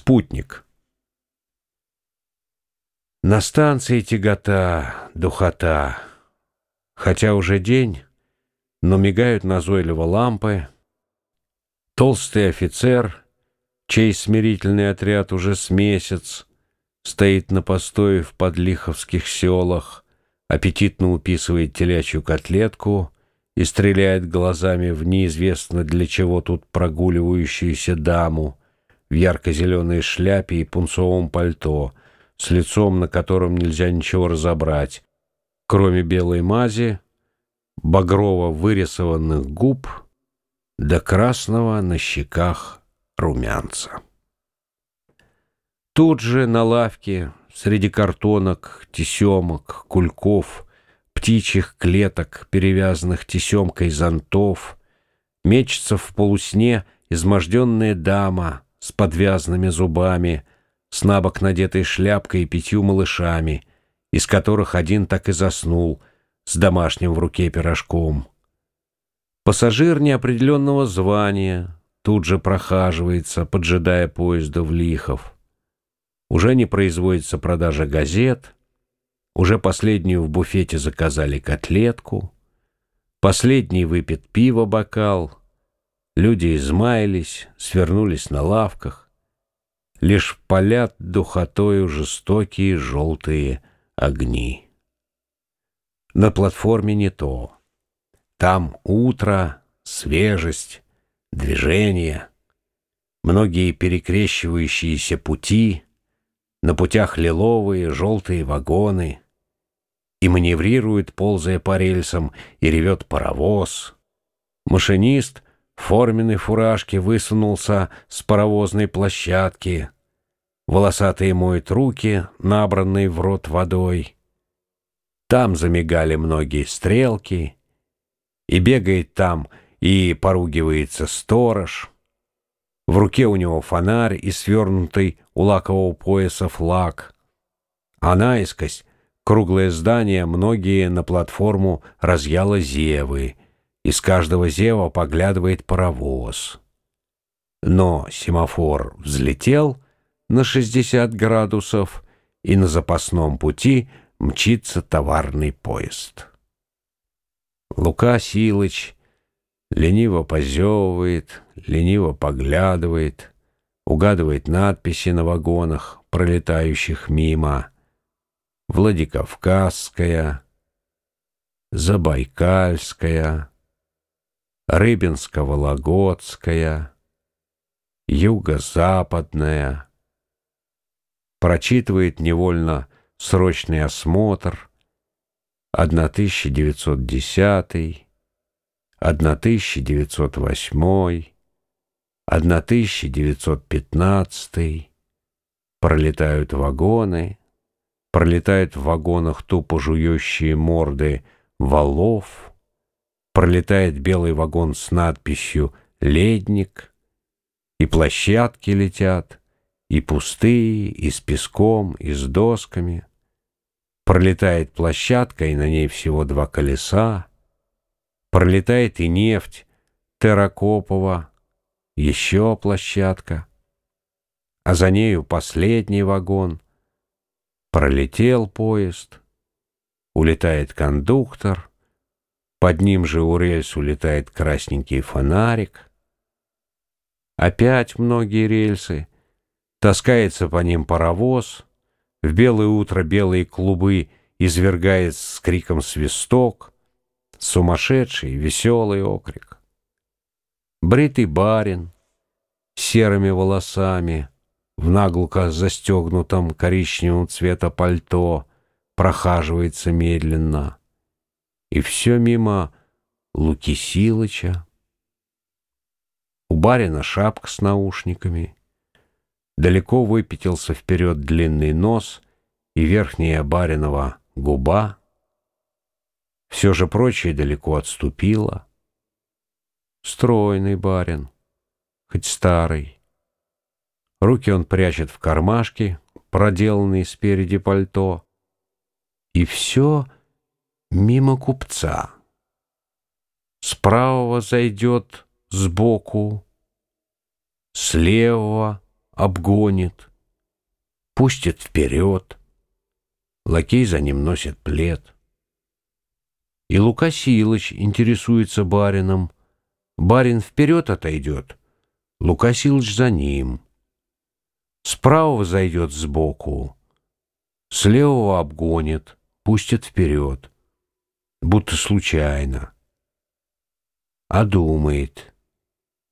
Спутник. На станции тягота, духота. Хотя уже день, но мигают назойливо лампы. Толстый офицер, чей смирительный отряд уже с месяц, стоит на постое в подлиховских селах, аппетитно уписывает телячью котлетку и стреляет глазами в неизвестно для чего тут прогуливающуюся даму, в ярко-зеленой шляпе и пунцовом пальто, с лицом, на котором нельзя ничего разобрать, кроме белой мази, багрово вырисованных губ до красного на щеках румянца. Тут же на лавке, среди картонок, тесемок, кульков, птичьих клеток, перевязанных тесемкой зонтов, мечется в полусне изможденная дама — с подвязанными зубами, с набок надетой шляпкой и пятью малышами, из которых один так и заснул с домашним в руке пирожком. Пассажир неопределенного звания тут же прохаживается, поджидая поезда в Лихов. Уже не производится продажа газет, уже последнюю в буфете заказали котлетку, последний выпит пиво бокал — Люди измаялись, свернулись на лавках. Лишь палят духотою жестокие желтые огни. На платформе не то. Там утро, свежесть, движение, многие перекрещивающиеся пути, на путях лиловые, желтые вагоны, и маневрирует, ползая по рельсам, и ревет паровоз. Машинист — форменной фуражке высунулся с паровозной площадки. Волосатые моют руки, набранные в рот водой. Там замигали многие стрелки, и бегает там, и поругивается сторож. В руке у него фонарь и свернутый у лакового пояса флаг. А наискось круглое здание многие на платформу разъяло зевы — из каждого зева поглядывает паровоз. Но семафор взлетел на 60 градусов, и на запасном пути мчится товарный поезд. Лука Силыч лениво позевывает, лениво поглядывает, угадывает надписи на вагонах, пролетающих мимо. Владикавказская, Забайкальская, Рыбинско-Вологодская, Юго-Западная. Прочитывает невольно срочный осмотр 1910, 1908, 1915. Пролетают вагоны, пролетают в вагонах тупо жующие морды валов, пролетает белый вагон с надписью «Ледник», и площадки летят, и пустые, и с песком, и с досками. Пролетает площадка, и на ней всего два колеса. Пролетает и нефть Терракопова, еще площадка, а за нею последний вагон. Пролетел поезд, улетает кондуктор — под ним же у рельс улетает красненький фонарик. Опять многие рельсы. Таскается по ним паровоз. В белое утро белые клубы извергает с криком свисток. Сумасшедший, веселый окрик. Бритый барин с серыми волосами, в наглухо застегнутом коричневого цвета пальто, прохаживается медленно — и все мимо Луки Силыча. У барина шапка с наушниками. Далеко выпятился вперед длинный нос и верхняя баринова губа. Все же прочее далеко отступило. Стройный барин, хоть старый. Руки он прячет в кармашки, проделанные спереди пальто. И все — мимо купца. С правого зайдет сбоку, с левого обгонит, пустит вперед. Лакей за ним носит плед. И Лука Силыч интересуется барином. Барин вперед отойдет, Лука Силыч за ним. Справа зайдет сбоку, с левого обгонит, пустит вперед, будто случайно. А думает,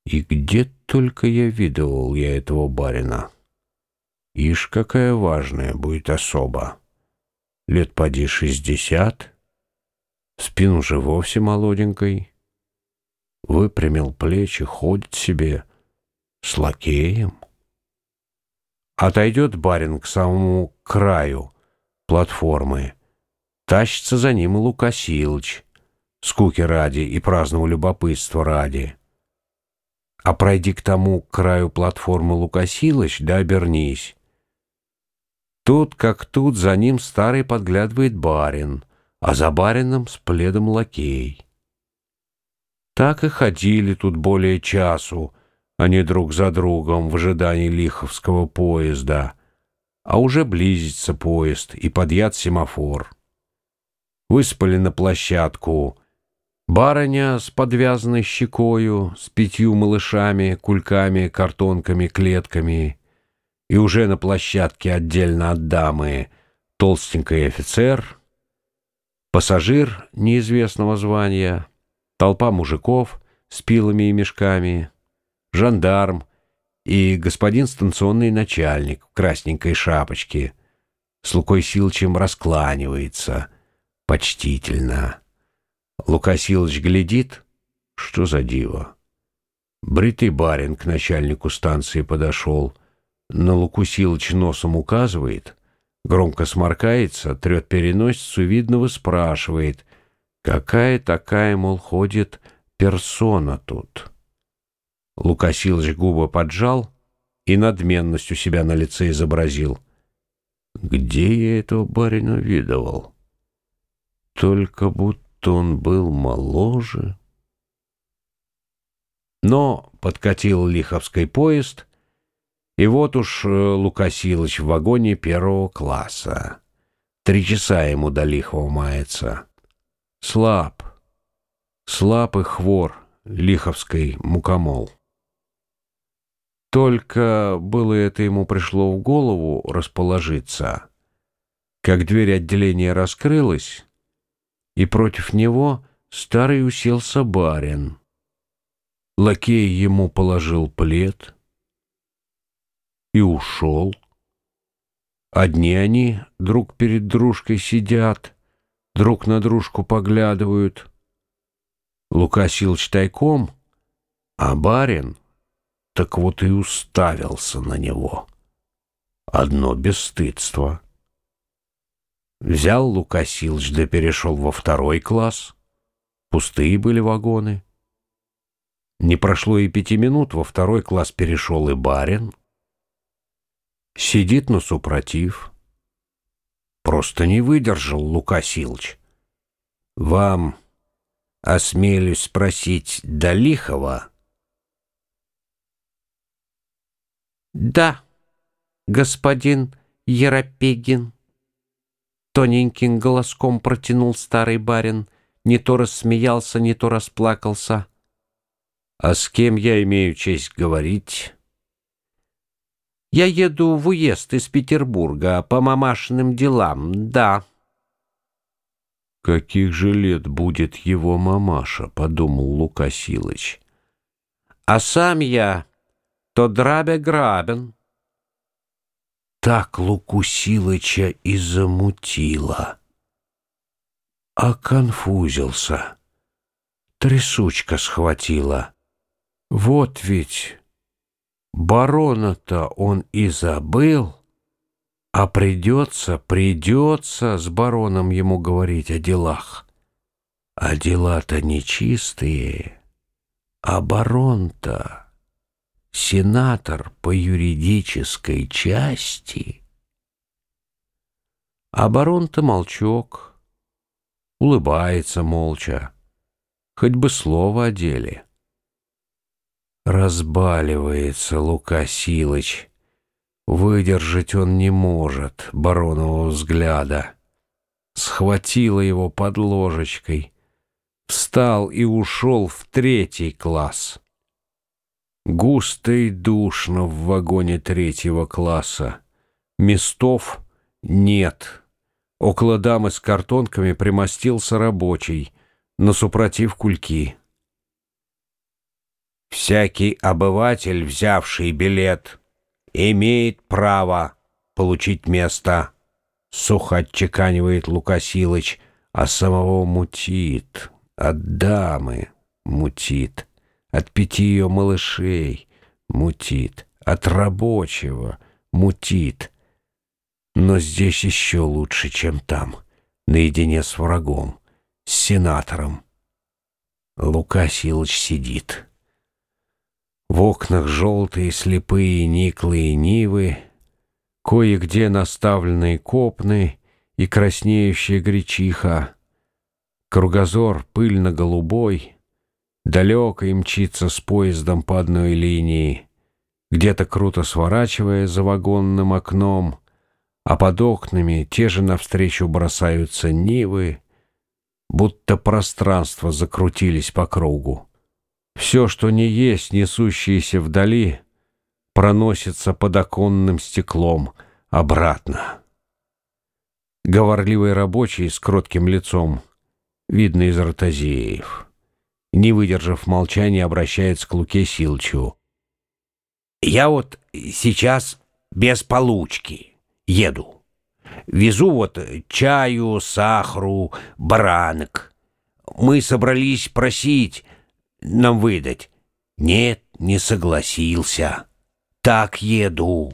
и где только я видывал я этого барина. Ишь, какая важная будет особа. Лет поди шестьдесят, спину же вовсе молоденькой. Выпрямил плечи, ходит себе с лакеем. Отойдет барин к самому краю платформы. Тащится за ним и Лука Силыч, скуки ради и праздного любопытства ради. А пройди к тому краю платформы Лука Силыч, да обернись. Тут как тут за ним старый подглядывает барин, а за барином с пледом лакей. Так и ходили тут более часу, они друг за другом в ожидании Лиховского поезда. А уже близится поезд и подъят семафор. Выспали на площадку. Барыня с подвязанной щекою, с пятью малышами, кульками, картонками, клетками. И уже на площадке отдельно от дамы толстенький офицер, пассажир неизвестного звания, толпа мужиков с пилами и мешками — жандарм и господин станционный начальник в красненькой шапочке с Лукой Силычем раскланивается почтительно. Лука глядит, что за диво. Бритый барин к начальнику станции подошел, на Луку носом указывает, громко сморкается, трет переносицу, видного спрашивает, какая такая, мол, ходит персона тут. Лука губы поджал и надменность у себя на лице изобразил. Где я этого барина видывал? Только будто он был моложе. Но подкатил Лиховский поезд, и вот уж э, Лука Силыч в вагоне первого класса. Три часа ему до Лихова мается. Слаб, слаб и хвор Лиховский мукомол. Только было это ему пришло в голову расположиться, как дверь отделения раскрылась, и против него старый уселся барин. Лакей ему положил плед и ушел. Одни они друг перед дружкой сидят, друг на дружку поглядывают. Лука Силыч тайком, а барин — так вот и уставился на него. Одно бесстыдство. Взял Лукасилыч да перешел во второй класс. Пустые были вагоны. Не прошло и пяти минут, во второй класс перешел и барин. Сидит на супротив. Просто не выдержал Лукасилыч. Вам, осмелюсь спросить, до Лихова Да, господин Еропегин. Тоненьким голоском протянул старый барин, не то рассмеялся, не то расплакался. А с кем я имею честь говорить? Я еду в уезд из Петербурга по мамашиным делам, да. Каких же лет будет его мамаша, подумал Лука Силыч. А сам я то драбя грабен. Так Луку Силыча и замутило. А конфузился. Трясучка схватила. Вот ведь барона-то он и забыл, а придется, придется с бароном ему говорить о делах. А дела-то нечистые, а барон-то сенатор по юридической части. А барон-то молчок, улыбается молча, хоть бы слово о деле. Разбаливается Лука Силыч, Выдержать он не может баронового взгляда. Схватила его под ложечкой, встал и ушел в третий класс. Густо и душно в вагоне третьего класса. Местов нет. Около дамы с картонками примостился рабочий, но супротив кульки. Всякий обыватель, взявший билет, имеет право получить место, — сухо отчеканивает Лукасилыч, а самого мутит, от дамы мутит, от пяти ее малышей мутит, от рабочего мутит. Но здесь еще лучше, чем там, наедине с врагом, с сенатором. Лука Силыч сидит. В окнах желтые слепые никлые нивы, Кое-где наставленные копны и краснеющая гречиха. Кругозор пыльно-голубой, далеко и мчится с поездом по одной линии, где-то круто сворачивая за вагонным окном, а под окнами те же навстречу бросаются нивы, будто пространство закрутились по кругу. Все, что не есть, несущееся вдали, проносится под оконным стеклом обратно. Говорливый рабочий с кротким лицом, видно из ротозеев, не выдержав молчания, обращается к Луке Силчу. «Я вот сейчас без получки еду. Везу вот чаю, сахару, баранок. Мы собрались просить нам выдать. Нет, не согласился. Так еду.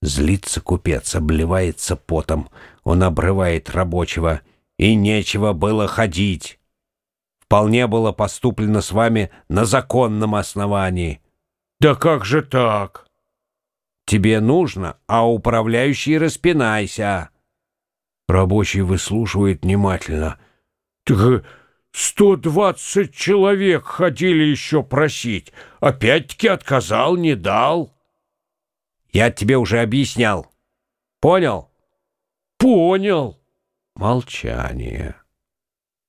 Злится купец, обливается потом. Он обрывает рабочего. И нечего было ходить. Вполне было поступлено с вами на законном основании. Да как же так? Тебе нужно, а управляющий распинайся. Рабочий выслушивает внимательно. Так Сто двадцать человек ходили еще просить. Опять-таки отказал, не дал. Я тебе уже объяснял. Понял? Понял. Молчание.